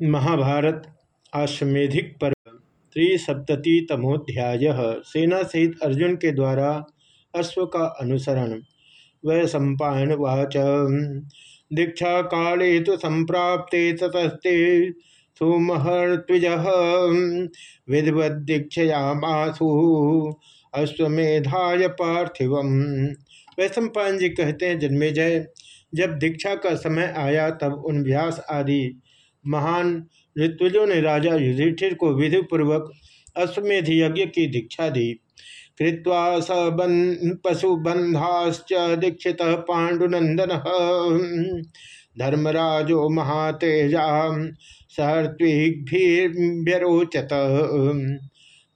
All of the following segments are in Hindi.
महाभारत आश्वेधिक पर्व त्रिसप्ततितमोध्याय। सेना सहित अर्जुन के द्वारा अश्व का अनुसरण। वै सम्पायन वाच। दीक्षा काले तो संप्राप्ते ततस्ते सुमहर्त्विज। विधिवत दीक्षयामासु अश्वमेधाय पार्थिव वैश्वपायन जी कहते हैं जन्मे जय जब दीक्षा का समय आया, तब उन व्यास आदि महान ऋत्विजों ने राजा युधिष्ठिर को विधि पूर्वक अश्वमेध यज्ञ की दीक्षा दी। कृत्वा स बन पशुबंधाश्च दीक्षित पांडुनंदन धर्मराजो महातेजा सहर्त्विरोचत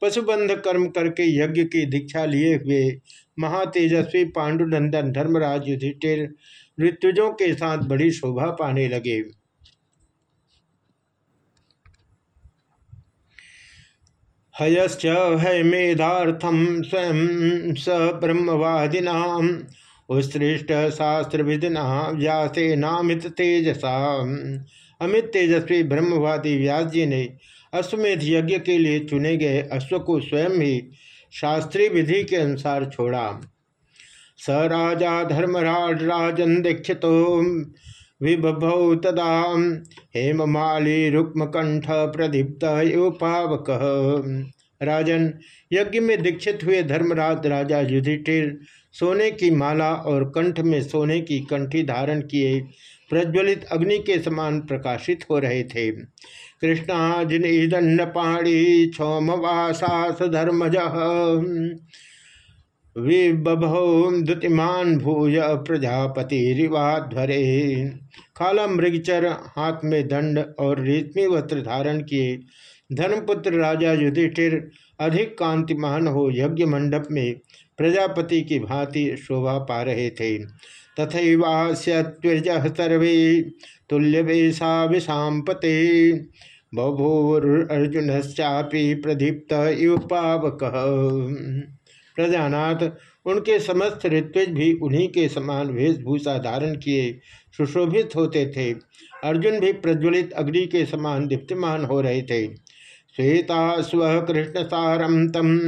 पशुबंध कर्म करके यज्ञ की दीक्षा लिए हुए महातेजस्वी पांडुनंदन धर्मराज युधिष्ठिर ऋत्विजों के साथ बड़ी शोभा पाने लगे। हयश्च हयमेधार्थम स्वयं स ब्रह्मवादिना उत्सृष्ट शास्त्र विदिना व्यासे नामित तेजसा। अमित तेजस्वी ब्रह्मवादी व्यास जी ने अश्वमेध यज्ञ के लिए चुने गए अश्व को स्वयं ही शास्त्रीय विधि के अनुसार छोड़ा। स राजा धर्मराज राजन दीक्षित विभौ तदा हेममाली रुक्मकंठ प्रदीप्त पावक राजन, यज्ञ में दीक्षित हुए धर्मराज राजा युधिष्ठिर सोने की माला और कंठ में सोने की कंठी धारण किए प्रज्वलित अग्नि के समान प्रकाशित हो रहे थे। कृष्णा जिन दंड पाणी क्षौमवासास धर्मज विबभौ दुतिमान भूय प्रजापति रिवाध्वरे काला मृगचर हाथ में दंड और रेशमी वस्त्र धारण किए। धर्मपुत्र राजा युधिष्ठिर अधिक कांतिमान हो यज्ञ मंडप में प्रजापति की भांति शोभा पा रहे थे। तथैवास्यज सर्वे तुल्य वेशा विषापते बभूर्जुनश्चापी प्रदीप्त इव पावक। प्रजानाथ। उनके समस्त ऋत्विज भी उन्हीं के समान वेशभूषा धारण किए, सुशोभित होते थे। अर्जुन भी प्रज्वलित अग्नि के समान दीप्तिमान हो रहे थे। श्वेता स्व कृष्ण सारम तम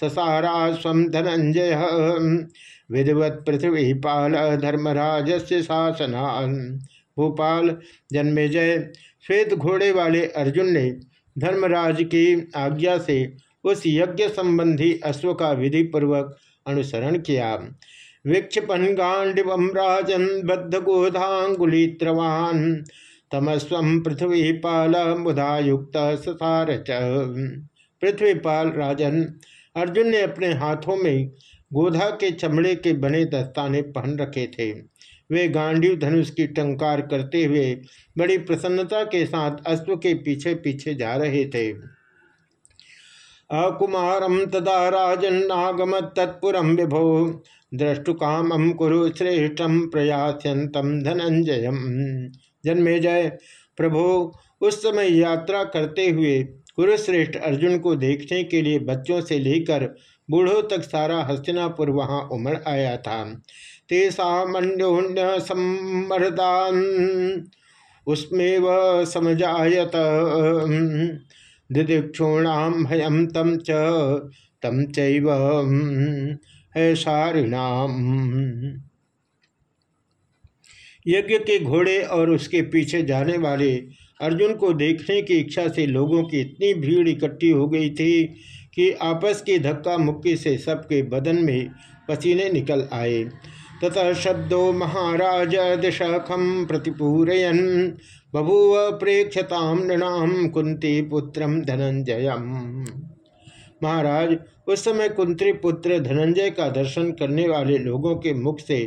ससारा स्व धनंजय। विधिवत पृथ्वी पाल धर्मराज से भूपाल जन्मेजय श्वेत घोड़े वाले अर्जुन ने धर्मराज की आज्ञा से उस यज्ञ संबंधी अश्व का विधि पूर्वक अनुसरण किया। विक्षिपन गांडिव राजन बद्ध गोधांगुलित्रवान तमस्व पृथ्वी पाल मुधा युक्त ससार पृथ्वी राजन अर्जुन ने अपने हाथों में गोधा के चमड़े के बने दस्ताने पहन रखे थे। वे गांडीव धनुष की टंकार करते हुए बड़ी प्रसन्नता के साथ अश्व के पीछे पीछे जा रहे थे। अकुमारम तदा राजन्नागम तत्पुरम विभो। दृष्टु द्रष्टुकाम कुरु श्रेष्ठम प्रयास्यंतम धनंजय जन्मे जय। प्रभो, उस समय यात्रा करते हुए कुरुश्रेष्ठ अर्जुन को देखने के लिए बच्चों से लेकर बूढ़ों तक सारा हस्तिनापुर वहाँ उमड़ आया था। तेषान्योन्य सम्मर्दान उसमें वह समझायत दिदिक्षूणाम भयम तम च तम चैव यज्ञ के घोड़े और उसके पीछे जाने वाले अर्जुन को देखने की इच्छा से लोगों की इतनी भीड़ इकट्ठी हो गई थी कि आपस की धक्का मुक्की से सबके बदन में पसीने निकल आए। ततः शब्दों महाराज दिशखम प्रतिपूरयन। बभूव प्रेक्षताम नृणाम कुंती पुत्रम धनंजय महाराज, उस समय कुंती पुत्र धनंजय का दर्शन करने वाले लोगों के मुख से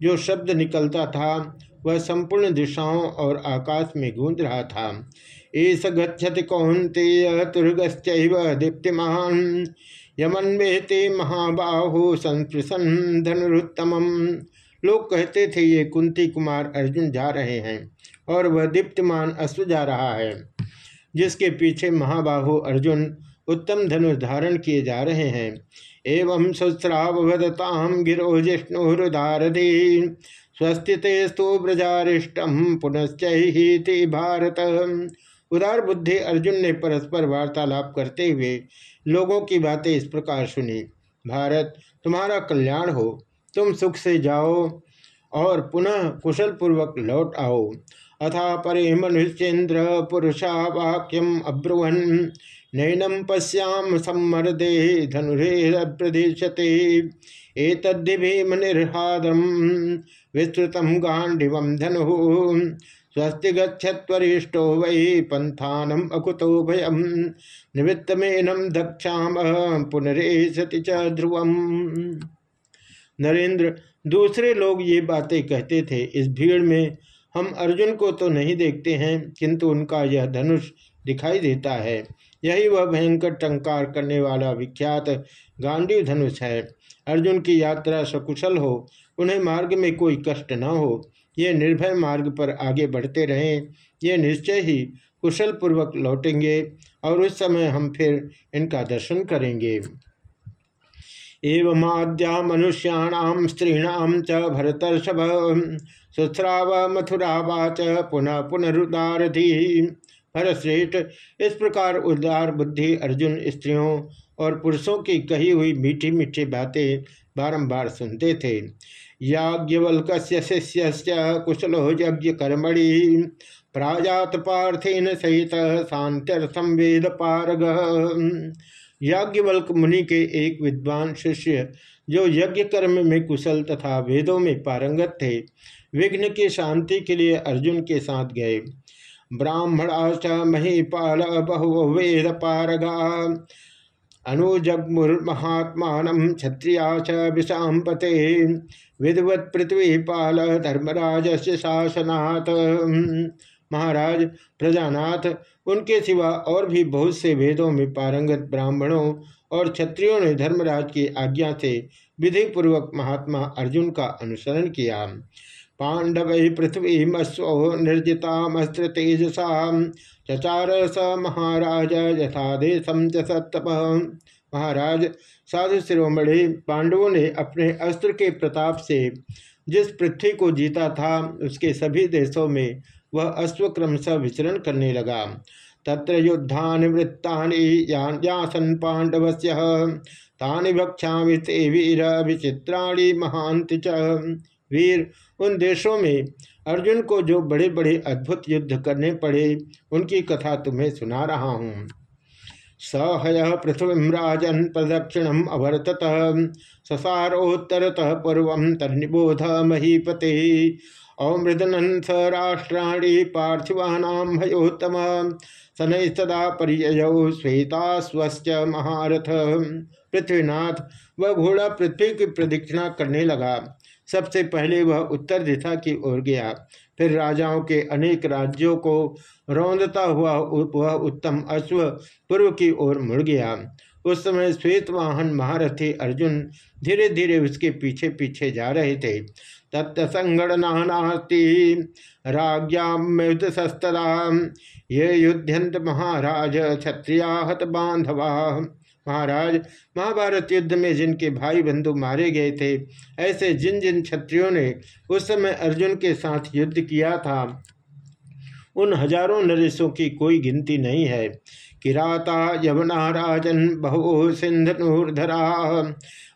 जो शब्द निकलता था, वह संपूर्ण दिशाओं और आकाश में गूंज रहा था। ईस गति कौंतेय तुर्गश्च दीप्तिमान। यमन्वेते महाबाहो संस्पृशन धनुरुत्तम लोग कहते थे, ये कुंती कुमार अर्जुन जा रहे हैं और वह दीप्तिमान अश्व जा रहा है, जिसके पीछे महाबाहु अर्जुन उत्तम धनुष धारण किए जा रहे हैं। एवं सुस्रावताम गिरो जिष्णुदारधि स्वस्ति स्तु ब्रजारिष्टम पुनश्चि भारत। उदार बुद्धि अर्जुन ने परस्पर वार्तालाप करते हुए लोगों की बातें इस प्रकार सुनी। भारत, तुम्हारा कल्याण हो। तुम सुख से जाओ और पुनः कुशल पूर्वक लौट आओ। अथा परे मनुष्येन्द्र पुरुषा वाक्यम अब्रुवन। नैनम पश्याम सम्मरदे धनुरे प्रदेशते। एतद्दिभीम निर्हादम विस्तृतम गांडिव धनु। स्वस्ति गच्छत्वरिष्टो वै पंथानम अकुतो भयम निवृत्तमेनम दक्षाम पुनरेशति च ध्रुवम। नरेंद्र, दूसरे लोग ये बातें कहते थे, इस भीड़ में हम अर्जुन को तो नहीं देखते हैं, किंतु उनका यह धनुष दिखाई देता है। यही वह भयंकर टंकार करने वाला विख्यात गांडी धनुष है। अर्जुन की यात्रा सकुशल हो, उन्हें मार्ग में कोई कष्ट न हो ये निर्भय मार्ग पर आगे बढ़ते रहें। ये निश्चय ही कुशल पूर्वक लौटेंगे और उस समय हम फिर इनका दर्शन करेंगे। एवं आद्या मनुष्याण स्त्रीण च भरतर्षभ सुस्राव मथुरावाच पुनः पुनरुदारधि। भरतश्रेष्ठ, इस प्रकार उदार बुद्धि अर्जुन स्त्रियों और पुरुषों की कही हुई मीठी मीठी बातें बारंबार सुनते थे। याज्ञवल्क शिष्य कुशलो यज्ञ कर्मणि प्राजात पार्थेन सहित शांत्यर्थम वेद पारग याज्ञवल्क मुनि के एक विद्वान शिष्य, जो यज्ञ कर्म में कुशल तथा वेदों में पारंगत थे, विघ्न की शांति के लिए अर्जुन के साथ गए। ब्राह्मणा महीपाल बहु वेद पारगा अनुजग्मुर्महात्मा क्षत्रिया च विषापते विधवत पृथ्वीपाल धर्मराज से शासनाथ महाराज प्रजानाथ, उनके सिवा और भी बहुत से वेदों में पारंगत ब्राह्मणों और क्षत्रियों ने धर्मराज की आज्ञा से विधि पूर्वक महात्मा अर्जुन का अनुसरण किया। पांडव ही पृथ्वी मस्व निर्जितामस्त्र तेजसा चचार स महाराज यथादेशम च महाराज साधु शिरोमणि पांडवों ने अपने अस्त्र के प्रताप से जिस पृथ्वी को जीता था, उसके सभी देशों में वह अश्वक्रम स विचरण करने लगा। तत्र युद्धा वृत्तासन पांडव से तानि भक्षा वीर, विचित्राणी महांत वीर, उन देशों में अर्जुन को जो बड़े बड़े अद्भुत युद्ध करने पड़े, उनकी कथा तुम्हें सुना रहा हूँ। सहय पृथ्वी राजन प्रदक्षिणम अवर्तत। ससारोत्तरतः पूर्व तनिबोध महीपते। अमृदन स राष्ट्राणी पार्थिवानाम भयोत्तम। शनै सदा पर्यय श्वेता स्वश्च महारथ। पृथ्वीनाथ वह घोड़ा पृथ्वी की प्रदक्षिणा करने लगा। सबसे पहले वह उत्तर दिशा की ओर गया। फिर राजाओं के अनेक राज्यों को रौंदता हुआ वह उत्तम अश्व पूर्व की ओर मुड़ गया। उस समय श्वेत वाहन महारथी अर्जुन धीरे धीरे उसके पीछे पीछे जा रहे थे। तत्संगणनास्ति राज्ञास्तदा ये युद्धंत महाराज, क्षत्रियाहत बांधवा। महाराज, महाभारत युद्ध में जिनके भाई बंधु मारे गए थे, ऐसे जिन जिन क्षत्रियों ने उस समय अर्जुन के साथ युद्ध किया था, उन हज़ारों नरेशों की कोई गिनती नहीं है। किराता यमुना राजन बहु सिंधनुर्धरा।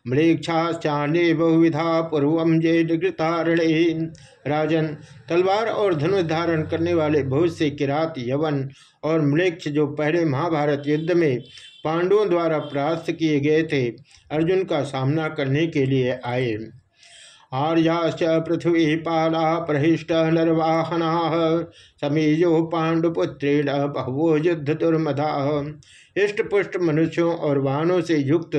मृक्षाश्चान्य बहुविधा पूर्व जे निगृतारणे राजन, तलवार और धनुष धारण करने वाले बहुत से किरात, यवन और मृक्ष जो पहले महाभारत युद्ध में पांडवों द्वारा प्रास्त किए गए थे, अर्जुन का सामना करने के लिए आए। आर्याश्च पृथ्वी पाला प्रहिष्ट नरवाहना समीजो पांडुपुत्रेण बहवो युद्ध दुर्मदा इष्ट पुष्ट मनुष्यों और वाहनों से युक्त,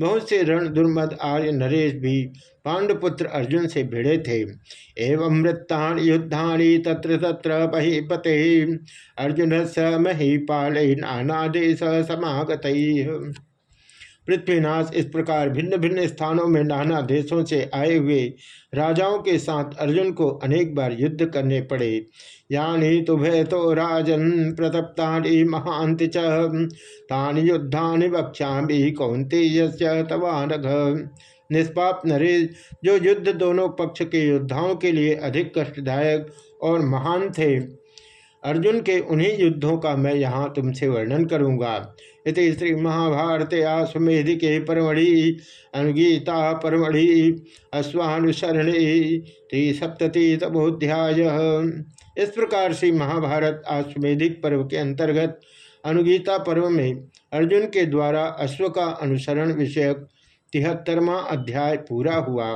बहुत से रण दुर्मद आर्य नरेश भी पांडुपुत्र अर्जुन से भिड़े थे। एवं मृत्ता युद्धानि तत्र तत्र बहिपते। अर्जुन स मही पाल नाना नानादेश समागत। पृथ्वीनाथ इस प्रकार भिन्न भिन्न स्थानों में नाना देशों से आए हुए राजाओं के साथ अर्जुन को अनेक बार युद्ध करने पड़े। यानी तुभे तो राजन प्रतप्ता महांति चानि युद्धा वक्षा कौंते तवानघ निष्पाप नरेश, जो युद्ध दोनों पक्ष के योद्धाओं के लिए अधिक कष्टदायक और महान थे अर्जुन के उन्हीं युद्धों का मैं यहाँ तुमसे वर्णन करूँगा। इति श्री महाभारत आश्वेधि के परमढ़ि, अनुगीता परमढ़ि, अश्वानुसरणी त्रिसप्तति तमोध्याय इस प्रकार से महाभारत आश्वेधिक पर्व के अंतर्गत अनुगीता पर्व में अर्जुन के द्वारा अश्व का अनुसरण विषयक तिहत्तरवा अध्याय पूरा हुआ।